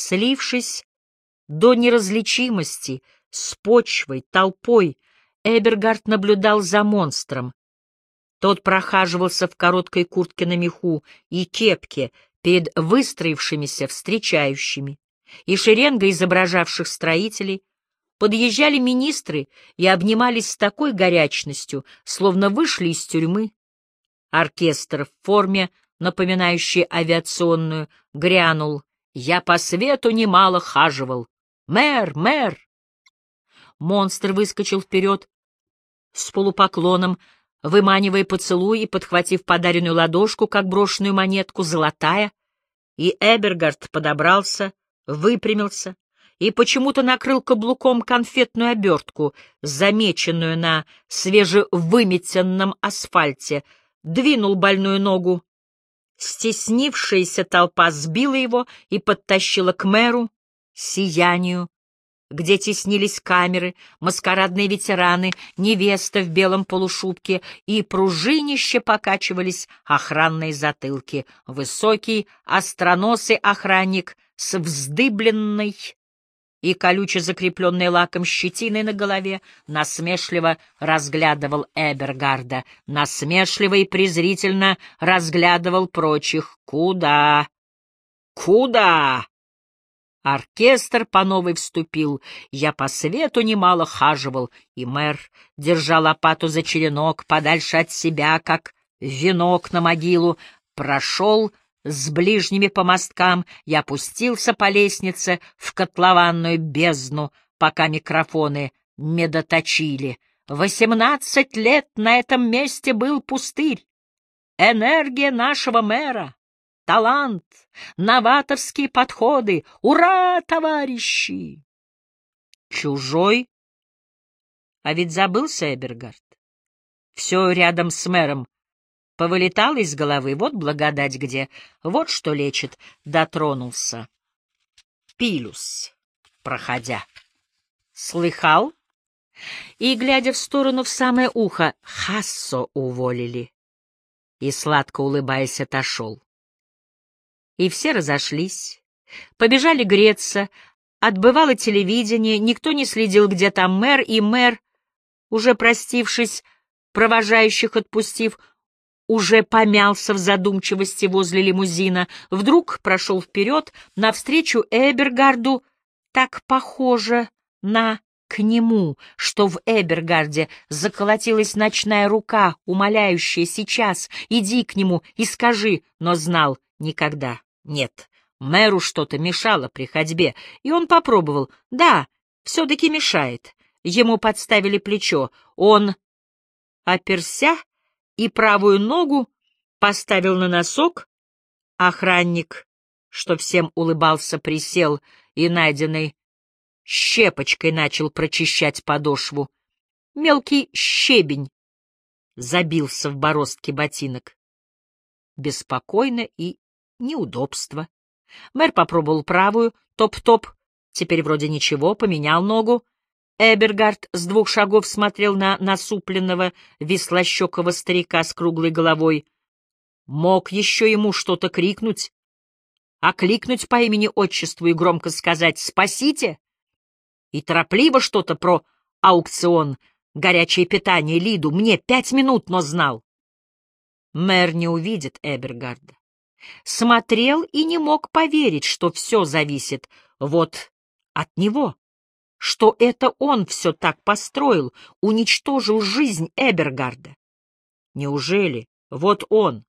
Слившись до неразличимости с почвой, толпой, Эбергард наблюдал за монстром. Тот прохаживался в короткой куртке на меху и кепке перед выстроившимися встречающими, и шеренга изображавших строителей, подъезжали министры и обнимались с такой горячностью, словно вышли из тюрьмы. Оркестр в форме, напоминающей авиационную, грянул. «Я по свету немало хаживал. Мэр, мэр!» Монстр выскочил вперед с полупоклоном, выманивая поцелуй и подхватив подаренную ладошку, как брошенную монетку, золотая, и Эбергард подобрался, выпрямился и почему-то накрыл каблуком конфетную обертку, замеченную на свежевыметенном асфальте, двинул больную ногу. Стеснившаяся толпа сбила его и подтащила к мэру, сиянию, где теснились камеры, маскарадные ветераны, невеста в белом полушубке и пружинище покачивались охранные затылки. Высокий, остроносый охранник с вздыбленной и колюче закрепленной лаком щетиной на голове насмешливо разглядывал Эбергарда, насмешливо и презрительно разглядывал прочих. «Куда? Куда?» Оркестр по новой вступил, я по свету немало хаживал, и мэр, держа лопату за черенок, подальше от себя, как венок на могилу, прошел с ближними по мосткам, я опустился по лестнице в котлованную бездну, пока микрофоны медоточили. Восемнадцать лет на этом месте был пустырь. Энергия нашего мэра талант, новаторские подходы. Ура, товарищи! Чужой? А ведь забылся Эбергард. Все рядом с мэром повылетало из головы. Вот благодать где. Вот что лечит. Дотронулся. Пилюс, проходя. Слыхал? И, глядя в сторону в самое ухо, Хассо уволили. И, сладко улыбаясь, отошел и все разошлись. Побежали греться, отбывало телевидение, никто не следил, где там мэр, и мэр, уже простившись, провожающих отпустив, уже помялся в задумчивости возле лимузина, вдруг прошел вперед, навстречу Эбергарду, так похоже на к нему, что в Эбергарде заколотилась ночная рука, умоляющая сейчас, иди к нему и скажи, но знал никогда. Нет, мэру что-то мешало при ходьбе, и он попробовал. Да, все-таки мешает. Ему подставили плечо. Он оперся и правую ногу поставил на носок. Охранник, что всем улыбался, присел и найденной щепочкой начал прочищать подошву. Мелкий щебень забился в бороздке ботинок. Беспокойно и неудобство. Мэр попробовал правую, топ-топ, теперь вроде ничего, поменял ногу. Эбергард с двух шагов смотрел на насупленного, веслощекого старика с круглой головой. Мог еще ему что-то крикнуть, окликнуть по имени-отчеству и громко сказать «Спасите!» И торопливо что-то про аукцион, горячее питание, Лиду, мне пять минут, но знал. Мэр не увидит Эбергарда смотрел и не мог поверить, что все зависит вот от него, что это он все так построил, уничтожил жизнь Эбергарда. Неужели вот он,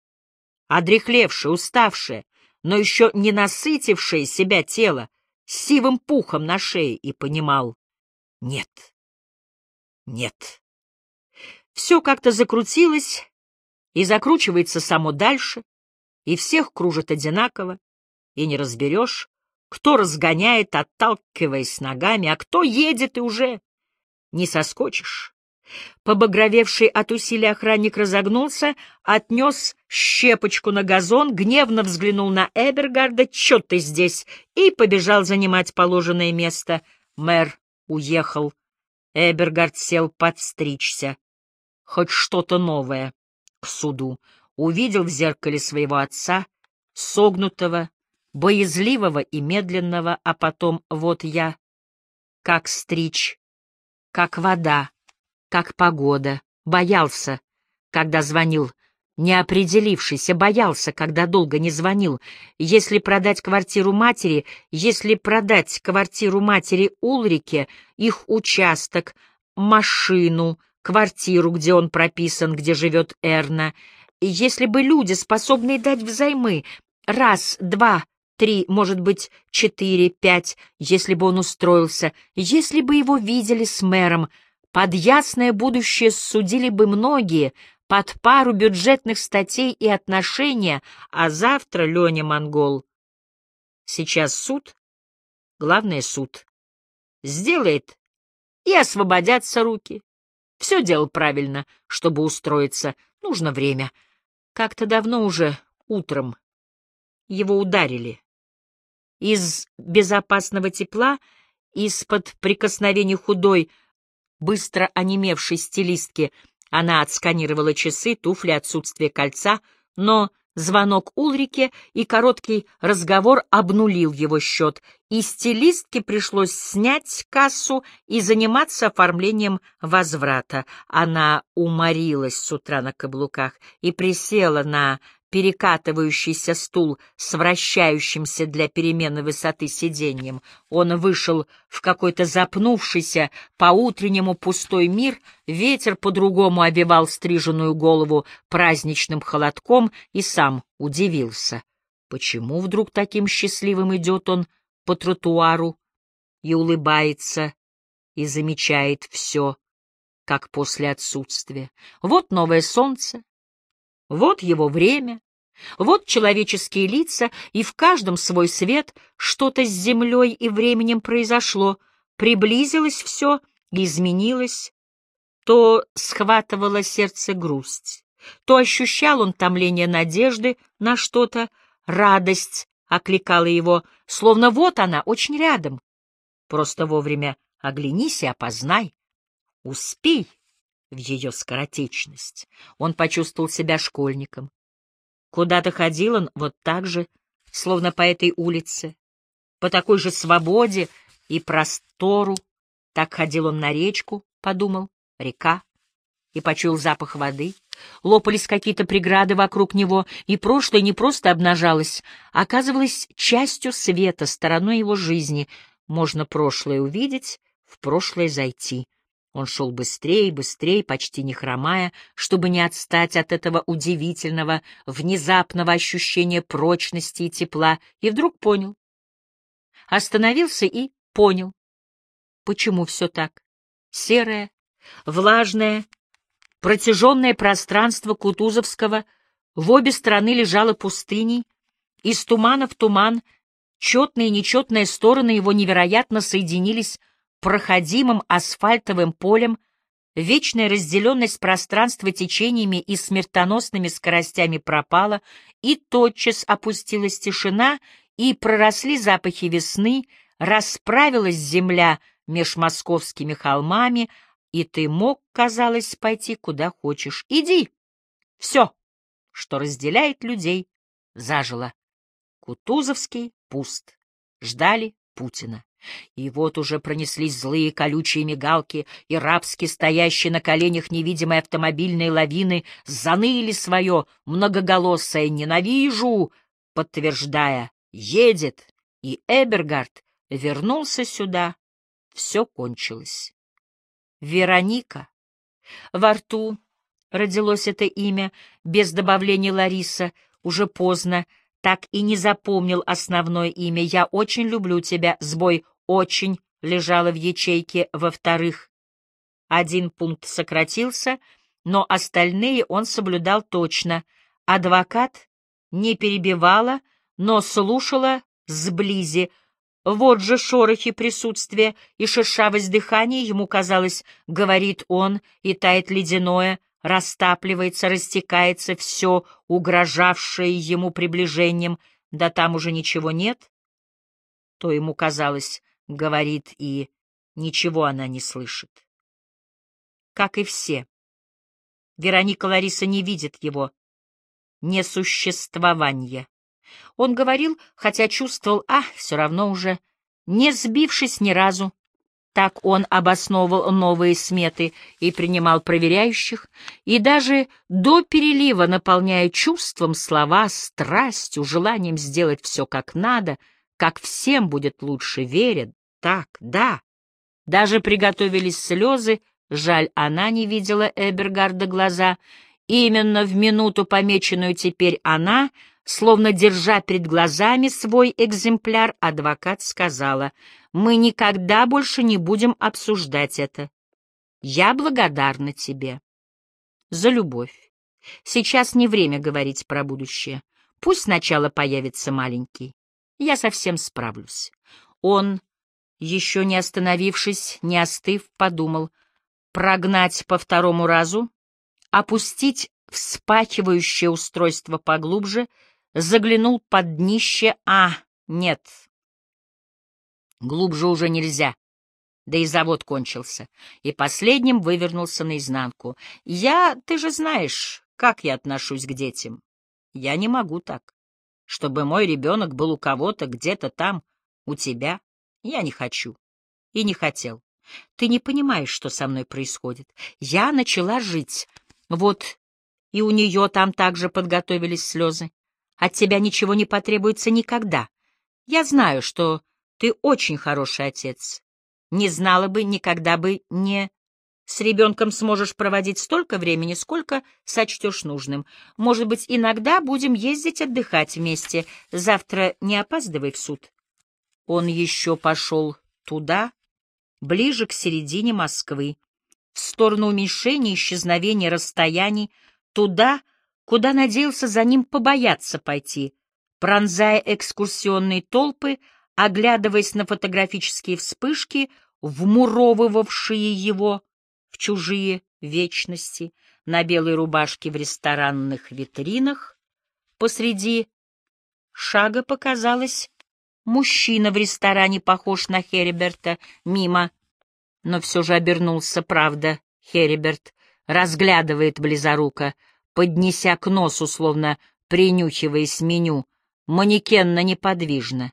одрехлевшее, уставшее, но еще не насытившее себя тело, с сивым пухом на шее, и понимал — нет, нет. Все как-то закрутилось и закручивается само дальше, и всех кружит одинаково, и не разберешь, кто разгоняет, отталкиваясь ногами, а кто едет и уже не соскочишь. Побагровевший от усилия охранник разогнулся, отнес щепочку на газон, гневно взглянул на Эбергарда, «Чё ты здесь?» и побежал занимать положенное место. Мэр уехал. Эбергард сел подстричься. Хоть что-то новое к суду увидел в зеркале своего отца, согнутого, боязливого и медленного, а потом вот я, как стричь, как вода, как погода, боялся, когда звонил, не определившийся, боялся, когда долго не звонил. Если продать квартиру матери, если продать квартиру матери Улрике, их участок, машину, квартиру, где он прописан, где живет Эрна, если бы люди, способные дать взаймы, раз, два, три, может быть, четыре, пять, если бы он устроился, если бы его видели с мэром, под ясное будущее судили бы многие, под пару бюджетных статей и отношения, а завтра Леня Монгол. Сейчас суд, главное суд, сделает, и освободятся руки. Все делал правильно, чтобы устроиться, нужно время. Как-то давно уже, утром, его ударили. Из безопасного тепла, из-под прикосновений худой, быстро онемевшей стилистки — она отсканировала часы, туфли, отсутствие кольца, но звонок Улрике и короткий разговор обнулил его счет, и стилистке пришлось снять кассу и заниматься оформлением возврата. Она уморилась с утра на каблуках и присела на перекатывающийся стул с вращающимся для перемены высоты сиденьем. Он вышел в какой-то запнувшийся, по-утреннему пустой мир, ветер по-другому обивал стриженную голову праздничным холодком и сам удивился. Почему вдруг таким счастливым идет он по тротуару и улыбается, и замечает все, как после отсутствия? Вот новое солнце, вот его время, вот человеческие лица, и в каждом свой свет что-то с землей и временем произошло, приблизилось все, изменилось, то схватывало сердце грусть, то ощущал он томление надежды на что-то, радость окликала его, словно вот она, очень рядом. Просто вовремя оглянись и опознай, успей в ее скоротечность. Он почувствовал себя школьником. Куда-то ходил он вот так же, словно по этой улице, по такой же свободе и простору. Так ходил он на речку, подумал, река, и почуял запах воды. Лопались какие-то преграды вокруг него, и прошлое не просто обнажалось, а оказывалось частью света, стороной его жизни. Можно прошлое увидеть, в прошлое зайти. Он шел быстрее, быстрее, почти не хромая, чтобы не отстать от этого удивительного, внезапного ощущения прочности и тепла, и вдруг понял. Остановился и понял, почему все так. Серое, влажное, протяженное пространство Кутузовского в обе стороны лежало пустыней, из тумана в туман четные и нечетные стороны его невероятно соединились проходимым асфальтовым полем, вечная разделенность пространства течениями и смертоносными скоростями пропала, и тотчас опустилась тишина, и проросли запахи весны, расправилась земля меж московскими холмами, и ты мог, казалось, пойти куда хочешь. Иди! Все, что разделяет людей, зажило. Кутузовский пуст. Ждали Путина. И вот уже пронеслись злые колючие мигалки, и рабски стоящие на коленях невидимой автомобильной лавины заныли свое многоголосое «ненавижу», подтверждая «едет», и Эбергард вернулся сюда. Все кончилось. Вероника. Во рту родилось это имя, без добавления Лариса, уже поздно, так и не запомнил основное имя. Я очень люблю тебя. Сбой очень лежала в ячейке во-вторых. Один пункт сократился, но остальные он соблюдал точно. Адвокат не перебивала, но слушала сблизи. Вот же шорохи присутствия и шершавость дыхания, ему казалось, говорит он, и тает ледяное, растапливается, растекается все, угрожавшее ему приближением, да там уже ничего нет, то ему казалось, говорит, и ничего она не слышит. Как и все. Вероника Лариса не видит его несуществования. Он говорил, хотя чувствовал, а, все равно уже, не сбившись ни разу. Так он обосновывал новые сметы и принимал проверяющих, и даже до перелива, наполняя чувством слова, страстью, желанием сделать все как надо, как всем будет лучше, верят, так, да. Даже приготовились слезы, жаль, она не видела Эбергарда глаза. Именно в минуту, помеченную теперь она, словно держа перед глазами свой экземпляр, адвокат сказала, «Мы никогда больше не будем обсуждать это. Я благодарна тебе за любовь. Сейчас не время говорить про будущее. Пусть сначала появится маленький. Я совсем справлюсь». Он еще не остановившись, не остыв, подумал, прогнать по второму разу, опустить вспахивающее устройство поглубже, заглянул под днище, а, нет, глубже уже нельзя, да и завод кончился, и последним вывернулся наизнанку. Я, ты же знаешь, как я отношусь к детям. Я не могу так, чтобы мой ребенок был у кого-то где-то там, у тебя. Я не хочу. И не хотел. Ты не понимаешь, что со мной происходит. Я начала жить. Вот и у нее там также подготовились слезы. От тебя ничего не потребуется никогда. Я знаю, что ты очень хороший отец. Не знала бы, никогда бы не... С ребенком сможешь проводить столько времени, сколько сочтешь нужным. Может быть, иногда будем ездить отдыхать вместе. Завтра не опаздывай в суд. Он еще пошел туда, ближе к середине Москвы, в сторону уменьшения исчезновения расстояний, туда, куда надеялся за ним побояться пойти, пронзая экскурсионные толпы, оглядываясь на фотографические вспышки, вмуровывавшие его в чужие вечности, на белой рубашке в ресторанных витринах. Посреди шага показалась Мужчина в ресторане похож на Хериберта, мимо. Но все же обернулся, правда, Хериберт, разглядывает близоруко, поднеся к носу, словно принюхиваясь меню, манекенно неподвижно.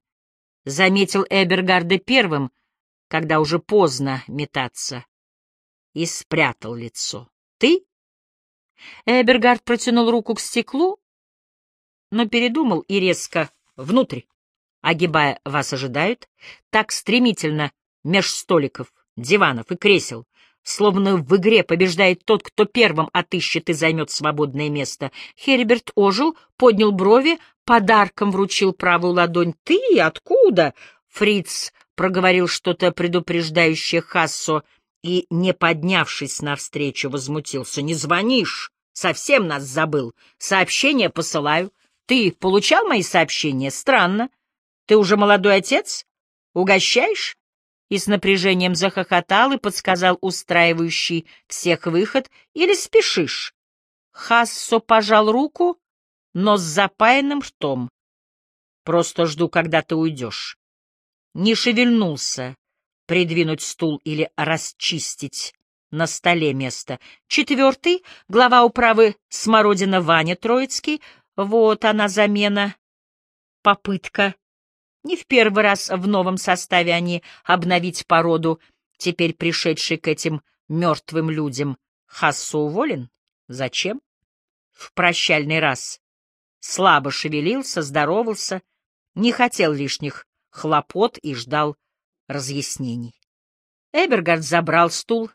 Заметил Эбергарда первым, когда уже поздно метаться, и спрятал лицо. «Ты?» Эбергард протянул руку к стеклу, но передумал и резко внутрь огибая вас ожидают, так стремительно меж столиков, диванов и кресел, словно в игре побеждает тот, кто первым отыщет и займет свободное место. Херберт ожил, поднял брови, подарком вручил правую ладонь. «Ты? Откуда?» Фриц проговорил что-то предупреждающее Хассо и, не поднявшись навстречу, возмутился. «Не звонишь? Совсем нас забыл. Сообщение посылаю. Ты получал мои сообщения? Странно. Ты уже молодой отец? Угощаешь?» И с напряжением захохотал и подсказал устраивающий всех выход. «Или спешишь?» Хассо пожал руку, но с запаянным ртом. «Просто жду, когда ты уйдешь». Не шевельнулся придвинуть стул или расчистить на столе место. Четвертый, глава управы Смородина Ваня Троицкий, вот она замена, попытка не в первый раз в новом составе они обновить породу, теперь пришедшей к этим мертвым людям. Хассу уволен? Зачем? В прощальный раз. Слабо шевелился, здоровался, не хотел лишних хлопот и ждал разъяснений. Эбергард забрал стул,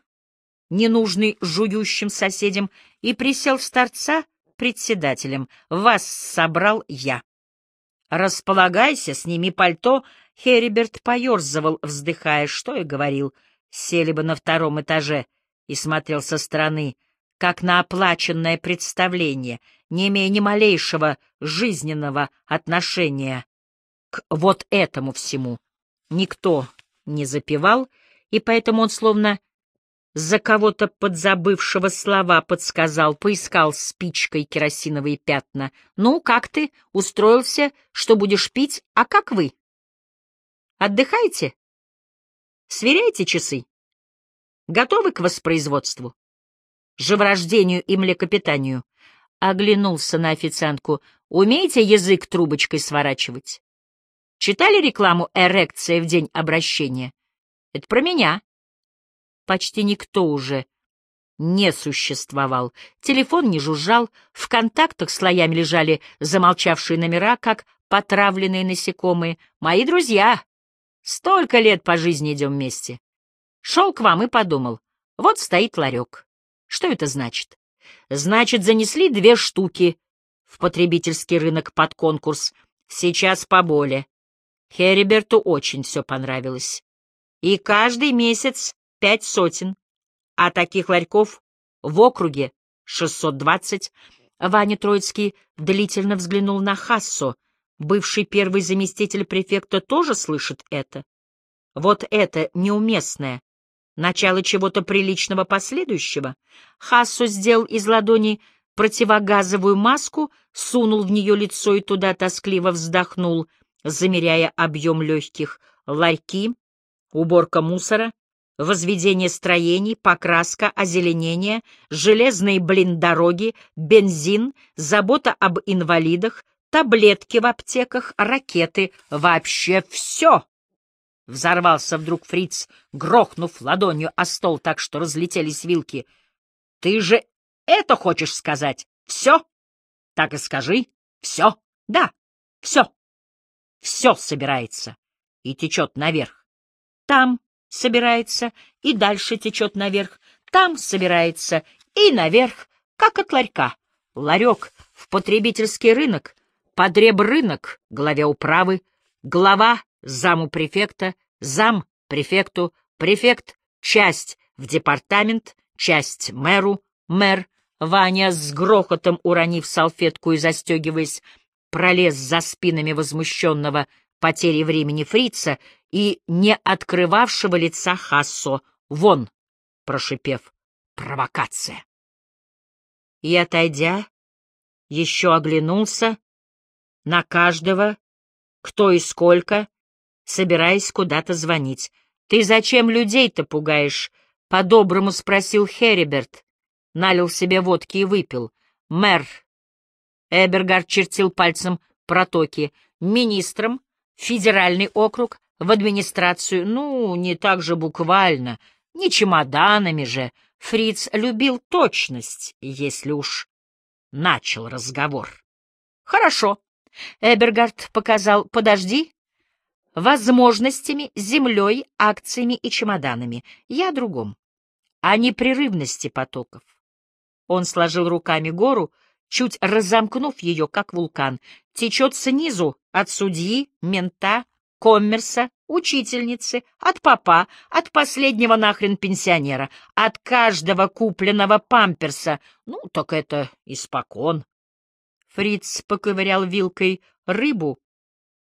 ненужный жующим соседям, и присел в торца председателем. Вас собрал я. «Располагайся, сними пальто», — Хериберт поерзывал, вздыхая, что и говорил. Сели бы на втором этаже и смотрел со стороны, как на оплаченное представление, не имея ни малейшего жизненного отношения к вот этому всему. Никто не запевал, и поэтому он словно за кого-то подзабывшего слова подсказал, поискал спичкой керосиновые пятна. «Ну, как ты? Устроился, что будешь пить? А как вы? Отдыхаете? Сверяете часы? Готовы к воспроизводству? Живорождению и млекопитанию? Оглянулся на официантку. Умеете язык трубочкой сворачивать? Читали рекламу «Эрекция в день обращения»? Это про меня. Почти никто уже не существовал. Телефон не жужжал, в контактах слоями лежали замолчавшие номера, как потравленные насекомые. Мои друзья, столько лет по жизни идем вместе. Шел к вам и подумал, вот стоит ларек. Что это значит? Значит, занесли две штуки в потребительский рынок под конкурс. Сейчас поболе. Хериберту очень все понравилось. И каждый месяц пять сотен а таких ларьков в округе 620. Ваня Троицкий длительно взглянул на Хассо. Бывший первый заместитель префекта тоже слышит это. Вот это неуместное. Начало чего-то приличного последующего. Хассо сделал из ладони противогазовую маску, сунул в нее лицо и туда тоскливо вздохнул, замеряя объем легких. Ларьки, уборка мусора, возведение строений, покраска, озеленение, железные блин-дороги, бензин, забота об инвалидах, таблетки в аптеках, ракеты, вообще все. Взорвался вдруг фриц, грохнув ладонью о стол так, что разлетелись вилки. — Ты же это хочешь сказать? Все? Так и скажи. Все. Да, все. Все собирается и течет наверх. Там собирается и дальше течет наверх, там собирается и наверх, как от ларька. Ларек в потребительский рынок, подреб-рынок главе управы, глава заму префекта, зам префекту, префект часть в департамент, часть мэру, мэр, Ваня с грохотом уронив салфетку и застегиваясь, пролез за спинами возмущенного потери времени фрица и не открывавшего лица Хассо. «Вон!» — прошипев. «Провокация!» И, отойдя, еще оглянулся на каждого, кто и сколько, собираясь куда-то звонить. «Ты зачем людей-то пугаешь?» — по-доброму спросил Хериберт. Налил себе водки и выпил. «Мэр!» — Эбергард чертил пальцем протоки. «Министром, федеральный округ, в администрацию, ну, не так же буквально, не чемоданами же. Фриц любил точность, если уж начал разговор. Хорошо. Эбергард показал, подожди, возможностями, землей, акциями и чемоданами. Я о другом. О непрерывности потоков. Он сложил руками гору, чуть разомкнув ее, как вулкан. Течет снизу, от судьи, мента, коммерса, учительницы, от папа, от последнего нахрен пенсионера, от каждого купленного памперса. Ну, так это испокон. Фриц поковырял вилкой рыбу.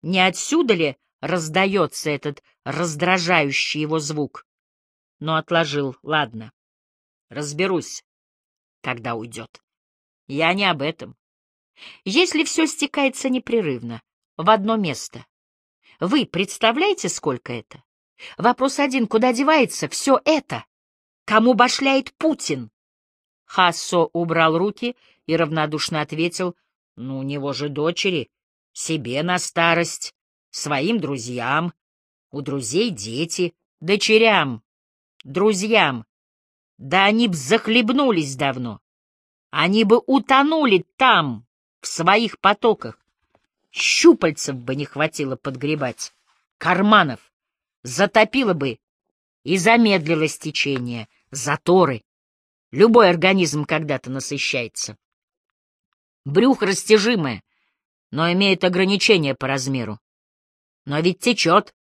Не отсюда ли раздается этот раздражающий его звук? Но отложил. Ладно, разберусь, когда уйдет. Я не об этом. Если все стекается непрерывно, в одно место, вы представляете, сколько это? Вопрос один, куда девается все это? Кому башляет Путин? Хассо убрал руки и равнодушно ответил, ну, у него же дочери, себе на старость, своим друзьям, у друзей дети, дочерям, друзьям. Да они б захлебнулись давно. Они бы утонули там, в своих потоках. Щупальцев бы не хватило подгребать, карманов. Затопило бы и замедлилось течение, заторы. Любой организм когда-то насыщается. Брюхо растяжимое, но имеет ограничения по размеру. Но ведь течет.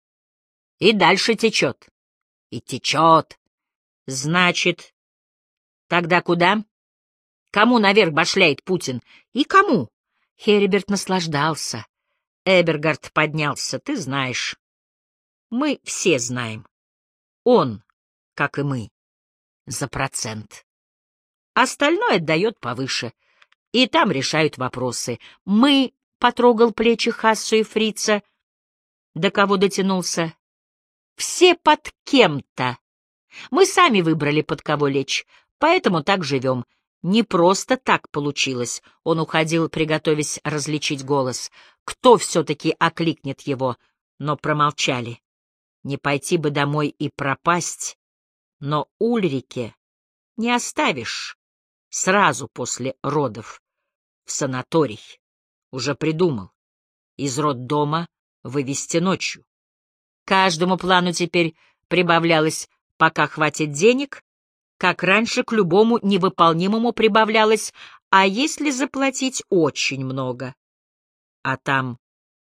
И дальше течет. И течет. Значит, тогда куда? Кому наверх башляет Путин? И кому? Хериберт наслаждался. Эбергард поднялся, ты знаешь. Мы все знаем. Он, как и мы, за процент. Остальное дает повыше. И там решают вопросы. Мы, — потрогал плечи Хассу и Фрица, до кого дотянулся, — все под кем-то. Мы сами выбрали, под кого лечь, поэтому так живем. Не просто так получилось. Он уходил, приготовясь различить голос. Кто все-таки окликнет его? Но промолчали. Не пойти бы домой и пропасть. Но Ульрике не оставишь сразу после родов в санаторий. Уже придумал. Из роддома вывести ночью. Каждому плану теперь прибавлялось, пока хватит денег, как раньше к любому невыполнимому прибавлялось, а если заплатить очень много? А там